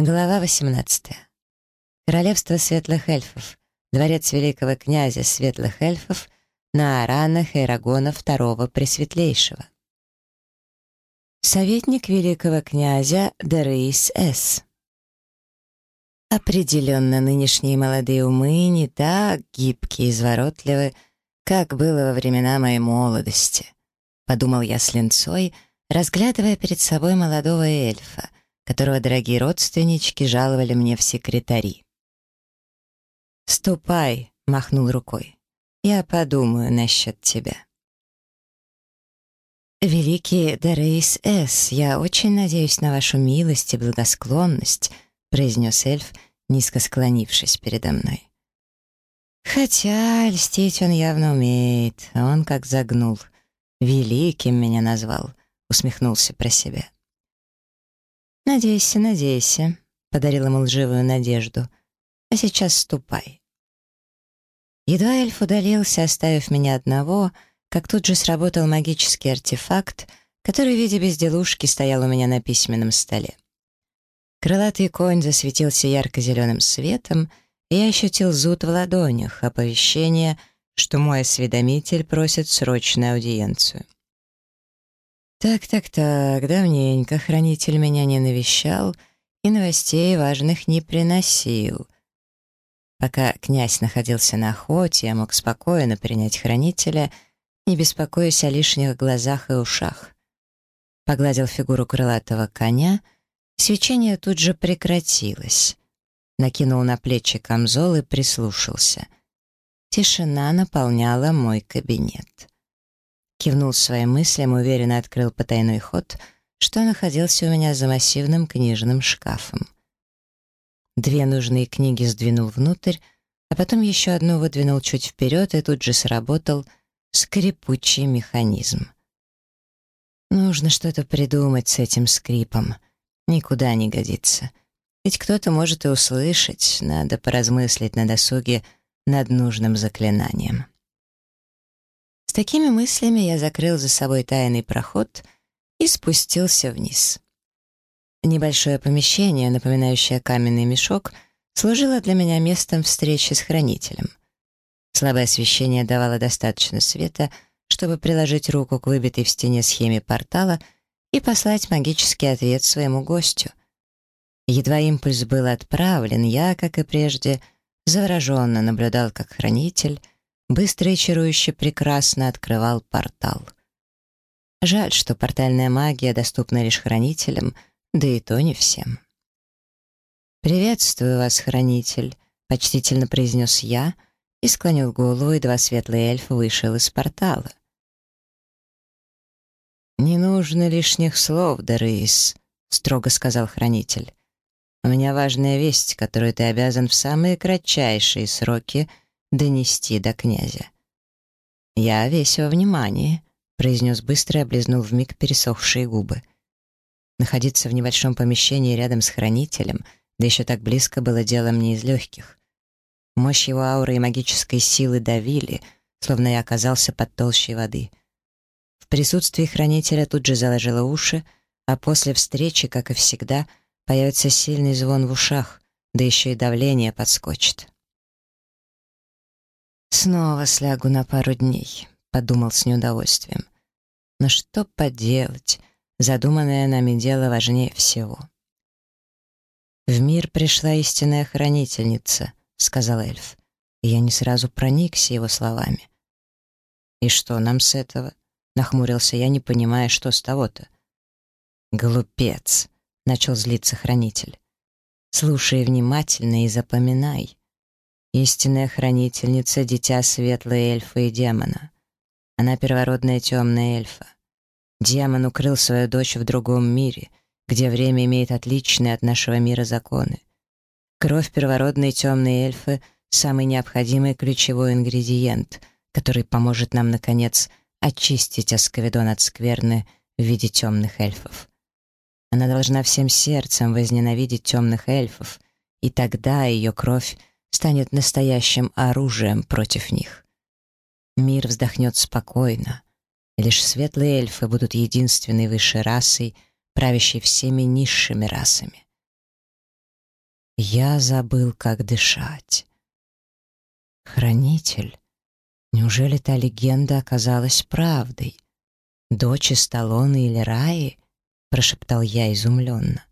Глава 18. Королевство светлых эльфов. Дворец великого князя светлых эльфов на аранах Эрагона II Пресветлейшего. Советник великого князя Дерейс С. Определенно, нынешние молодые умы не так гибкие и изворотливы, как было во времена моей молодости, — подумал я с линцой, разглядывая перед собой молодого эльфа — которого дорогие родственнички жаловали мне в секретари. «Ступай», — махнул рукой, — «я подумаю насчет тебя». «Великий Дорейс С., я очень надеюсь на вашу милость и благосклонность», — произнес эльф, низко склонившись передо мной. Хотя льстить он явно умеет, он как загнул. «Великим» меня назвал, усмехнулся про себя. «Надейся, надейся», — подарил ему лживую надежду. «А сейчас ступай». Едва эльф удалился, оставив меня одного, как тут же сработал магический артефакт, который в виде безделушки стоял у меня на письменном столе. Крылатый конь засветился ярко-зеленым светом, и я ощутил зуд в ладонях, оповещение, что мой осведомитель просит срочную аудиенцию. Так, так, так, давненько хранитель меня не навещал и новостей важных не приносил. Пока князь находился на охоте, я мог спокойно принять хранителя, не беспокоясь о лишних глазах и ушах. Погладил фигуру крылатого коня, свечение тут же прекратилось. Накинул на плечи камзол и прислушался. Тишина наполняла мой кабинет. Кивнул своим мыслям, уверенно открыл потайной ход, что находился у меня за массивным книжным шкафом. Две нужные книги сдвинул внутрь, а потом еще одну выдвинул чуть вперед и тут же сработал скрипучий механизм. Нужно что-то придумать с этим скрипом. Никуда не годится. Ведь кто-то может и услышать, надо поразмыслить на досуге над нужным заклинанием такими мыслями я закрыл за собой тайный проход и спустился вниз. Небольшое помещение, напоминающее каменный мешок, служило для меня местом встречи с хранителем. Слабое освещение давало достаточно света, чтобы приложить руку к выбитой в стене схеме портала и послать магический ответ своему гостю. Едва импульс был отправлен, я, как и прежде, завороженно наблюдал, как хранитель — быстро и чарующе прекрасно открывал портал. Жаль, что портальная магия доступна лишь хранителям, да и то не всем. «Приветствую вас, хранитель», — почтительно произнес я и склонил голову, и два светлые эльфа вышел из портала. «Не нужно лишних слов, Дарыс», — строго сказал хранитель. «У меня важная весть, которую ты обязан в самые кратчайшие сроки — донести до князя. «Я весь во внимании», — произнес быстро, и облизнув вмиг пересохшие губы. Находиться в небольшом помещении рядом с хранителем, да еще так близко, было делом не из легких. Мощь его ауры и магической силы давили, словно я оказался под толщей воды. В присутствии хранителя тут же заложила уши, а после встречи, как и всегда, появится сильный звон в ушах, да еще и давление подскочит. Снова слягу на пару дней, подумал с неудовольствием. Но что поделать, задуманное нами дело важнее всего. «В мир пришла истинная хранительница», — сказал эльф. И я не сразу проникся его словами. «И что нам с этого?» — нахмурился я, не понимая, что с того-то. «Глупец!» — начал злиться хранитель. «Слушай внимательно и запоминай истинная хранительница, дитя светлой эльфа и демона. Она первородная темная эльфа. Демон укрыл свою дочь в другом мире, где время имеет отличные от нашего мира законы. Кровь первородной темной эльфы — самый необходимый ключевой ингредиент, который поможет нам, наконец, очистить Асковедон от скверны в виде темных эльфов. Она должна всем сердцем возненавидеть темных эльфов, и тогда ее кровь — станет настоящим оружием против них. Мир вздохнет спокойно. Лишь светлые эльфы будут единственной высшей расой, правящей всеми низшими расами. Я забыл, как дышать. Хранитель. Неужели та легенда оказалась правдой? Дочь Сталлоне или Раи? Прошептал я изумленно.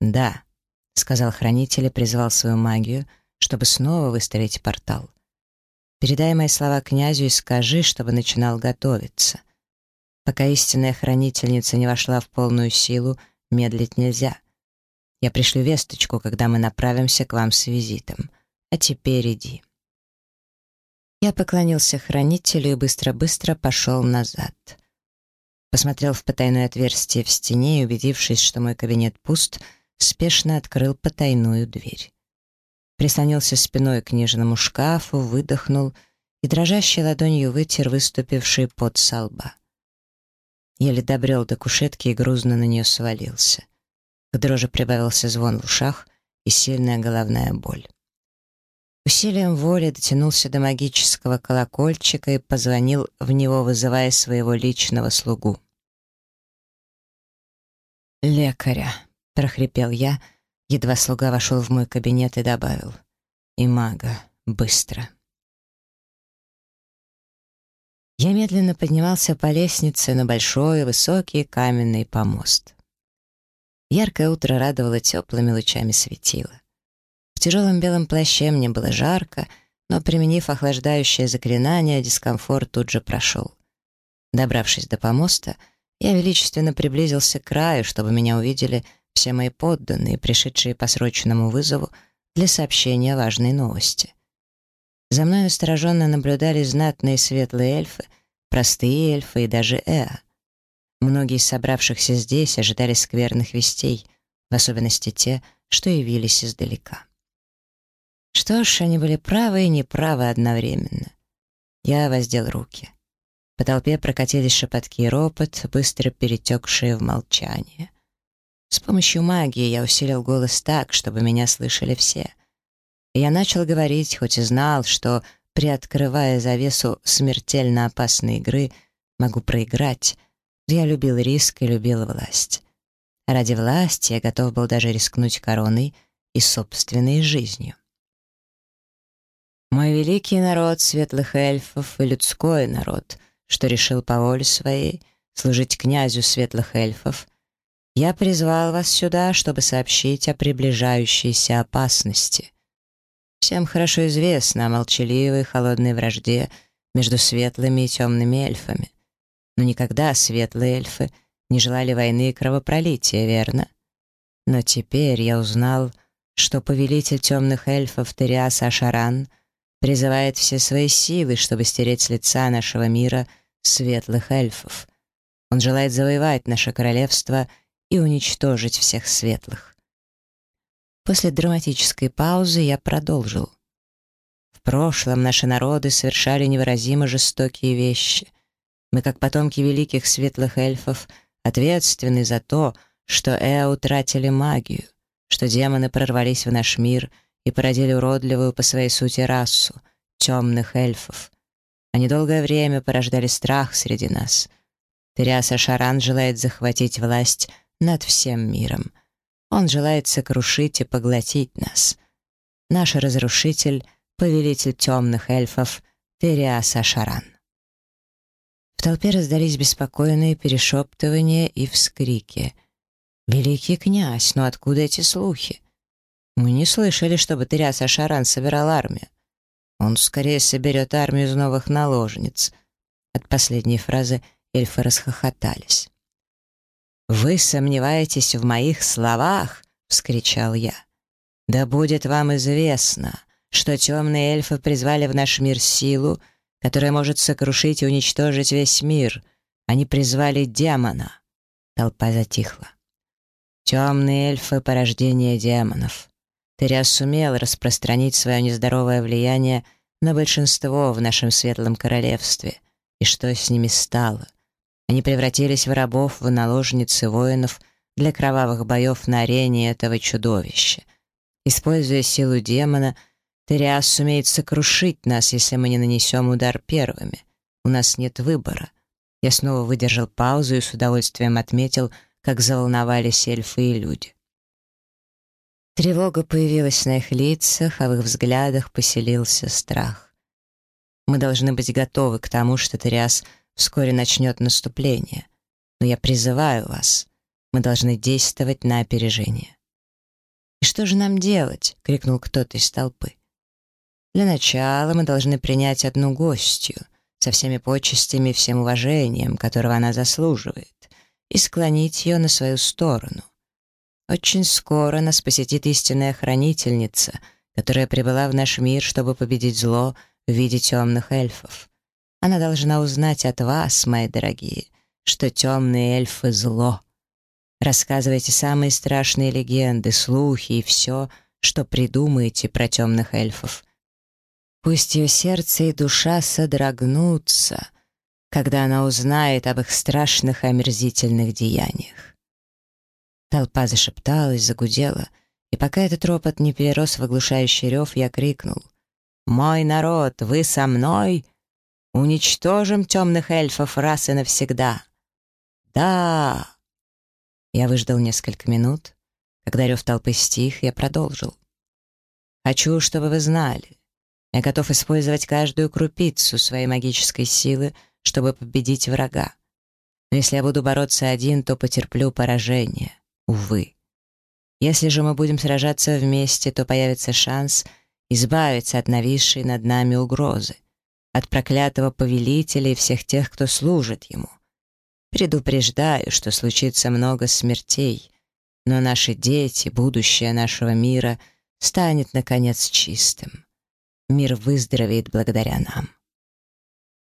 Да, сказал хранитель и призвал свою магию — чтобы снова выстроить портал. Передай мои слова князю и скажи, чтобы начинал готовиться. Пока истинная хранительница не вошла в полную силу, медлить нельзя. Я пришлю весточку, когда мы направимся к вам с визитом. А теперь иди. Я поклонился хранителю и быстро-быстро пошел назад. Посмотрел в потайное отверстие в стене и, убедившись, что мой кабинет пуст, спешно открыл потайную дверь прислонился спиной к книжному шкафу, выдохнул и дрожащей ладонью вытер выступивший под со лба. Еле добрел до кушетки и грузно на нее свалился. К дрожи прибавился звон в ушах и сильная головная боль. Усилием воли дотянулся до магического колокольчика и позвонил в него, вызывая своего личного слугу. «Лекаря!» — прохрипел я — Едва слуга вошел в мой кабинет и добавил «И мага, быстро». Я медленно поднимался по лестнице на большой, высокий каменный помост. Яркое утро радовало теплыми лучами светило. В тяжелом белом плаще мне было жарко, но, применив охлаждающее заклинание, дискомфорт тут же прошел. Добравшись до помоста, я величественно приблизился к краю, чтобы меня увидели — все мои подданные, пришедшие по срочному вызову, для сообщения важной новости. За мной настороженно наблюдали знатные светлые эльфы, простые эльфы и даже Эа. Многие из собравшихся здесь ожидали скверных вестей, в особенности те, что явились издалека. Что ж, они были правы и неправы одновременно. Я воздел руки. По толпе прокатились шепотки и ропот, быстро перетекшие в молчание. С помощью магии я усилил голос так, чтобы меня слышали все. Я начал говорить, хоть и знал, что, приоткрывая завесу смертельно опасной игры, могу проиграть. Я любил риск и любил власть. Ради власти я готов был даже рискнуть короной и собственной жизнью. Мой великий народ светлых эльфов и людской народ, что решил по воле своей служить князю светлых эльфов — я призвал вас сюда, чтобы сообщить о приближающейся опасности. Всем хорошо известно о молчаливой холодной вражде между светлыми и темными эльфами. Но никогда светлые эльфы не желали войны и кровопролития, верно? Но теперь я узнал, что повелитель темных эльфов Териас Ашаран призывает все свои силы, чтобы стереть с лица нашего мира светлых эльфов. Он желает завоевать наше королевство — и уничтожить всех светлых. После драматической паузы я продолжил. В прошлом наши народы совершали невыразимо жестокие вещи. Мы, как потомки великих светлых эльфов, ответственны за то, что Эа утратили магию, что демоны прорвались в наш мир и породили уродливую по своей сути расу — темных эльфов. Они долгое время порождали страх среди нас. Териаса Шаран желает захватить власть над всем миром. Он желает сокрушить и поглотить нас. Наш разрушитель — повелитель темных эльфов Периас Ашаран. В толпе раздались беспокойные перешептывания и вскрики. «Великий князь, но откуда эти слухи?» «Мы не слышали, чтобы Теряс Ашаран собирал армию. Он скорее соберет армию из новых наложниц». От последней фразы эльфы расхохотались. «Вы сомневаетесь в моих словах?» — вскричал я. «Да будет вам известно, что темные эльфы призвали в наш мир силу, которая может сокрушить и уничтожить весь мир. Они призвали демона». Толпа затихла. «Темные эльфы — порождение демонов. Теря сумел распространить свое нездоровое влияние на большинство в нашем светлом королевстве. И что с ними стало?» Они превратились в рабов, в наложницы воинов, для кровавых боев на арене этого чудовища. Используя силу демона, Териас сумеет сокрушить нас, если мы не нанесем удар первыми. У нас нет выбора. Я снова выдержал паузу и с удовольствием отметил, как заволновались эльфы и люди. Тревога появилась на их лицах, а в их взглядах поселился страх. Мы должны быть готовы к тому, что Териас — вскоре начнет наступление. Но я призываю вас, мы должны действовать на опережение. «И что же нам делать?» — крикнул кто-то из толпы. «Для начала мы должны принять одну гостью со всеми почестями и всем уважением, которого она заслуживает, и склонить ее на свою сторону. Очень скоро нас посетит истинная хранительница, которая прибыла в наш мир, чтобы победить зло в виде темных эльфов. Она должна узнать от вас, мои дорогие, что темные эльфы — зло. Рассказывайте самые страшные легенды, слухи и все, что придумаете про темных эльфов. Пусть ее сердце и душа содрогнутся, когда она узнает об их страшных и омерзительных деяниях. Толпа зашепталась, загудела, и пока этот ропот не перерос в оглушающий рев, я крикнул «Мой народ, вы со мной?» Уничтожим темных эльфов раз и навсегда. Да. Я выждал несколько минут. Когда рев толпы стих, я продолжил. Хочу, чтобы вы знали. Я готов использовать каждую крупицу своей магической силы, чтобы победить врага. Но если я буду бороться один, то потерплю поражение. Увы. Если же мы будем сражаться вместе, то появится шанс избавиться от нависшей над нами угрозы — от проклятого повелителя и всех тех, кто служит ему. Предупреждаю, что случится много смертей, но наши дети, будущее нашего мира станет, наконец, чистым. Мир выздоровеет благодаря нам.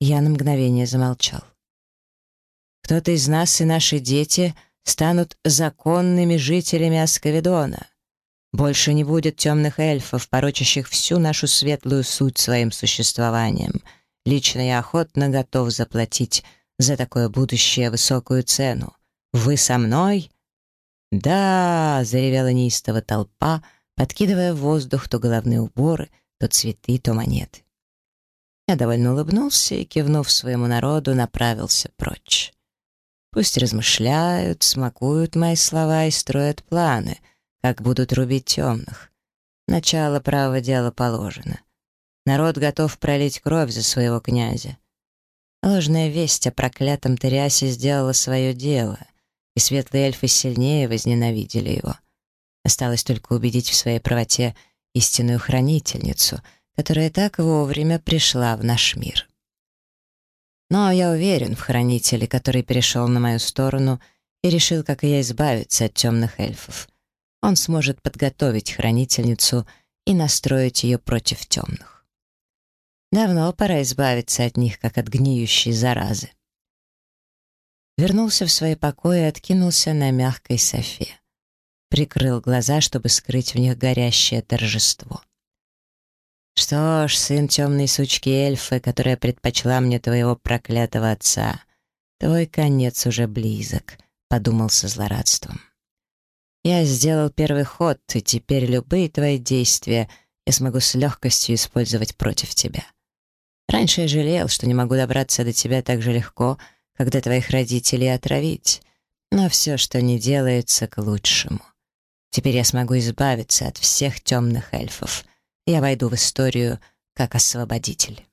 Я на мгновение замолчал. Кто-то из нас и наши дети станут законными жителями Асковидона. Больше не будет темных эльфов, порочащих всю нашу светлую суть своим существованием. Лично я охотно готов заплатить за такое будущее высокую цену. Вы со мной?» «Да!» — заревела неистово толпа, подкидывая в воздух то головные уборы, то цветы, то монеты. Я довольно улыбнулся и, кивнув своему народу, направился прочь. Пусть размышляют, смакуют мои слова и строят планы — как будут рубить темных. Начало правого дела положено. Народ готов пролить кровь за своего князя. Ложная весть о проклятом Тариасе сделала свое дело, и светлые эльфы сильнее возненавидели его. Осталось только убедить в своей правоте истинную хранительницу, которая так вовремя пришла в наш мир. Но я уверен в хранителе, который перешел на мою сторону и решил, как и я, избавиться от темных эльфов он сможет подготовить хранительницу и настроить ее против темных. Давно пора избавиться от них, как от гниющей заразы. Вернулся в свои покои и откинулся на мягкой софе. Прикрыл глаза, чтобы скрыть в них горящее торжество. «Что ж, сын темной сучки эльфы, которая предпочла мне твоего проклятого отца, твой конец уже близок», — подумал со злорадством. Я сделал первый ход, и теперь любые твои действия я смогу с легкостью использовать против тебя. Раньше я жалел, что не могу добраться до тебя так же легко, как до твоих родителей отравить. Но все, что не делается, к лучшему. Теперь я смогу избавиться от всех темных эльфов. Я войду в историю как освободитель.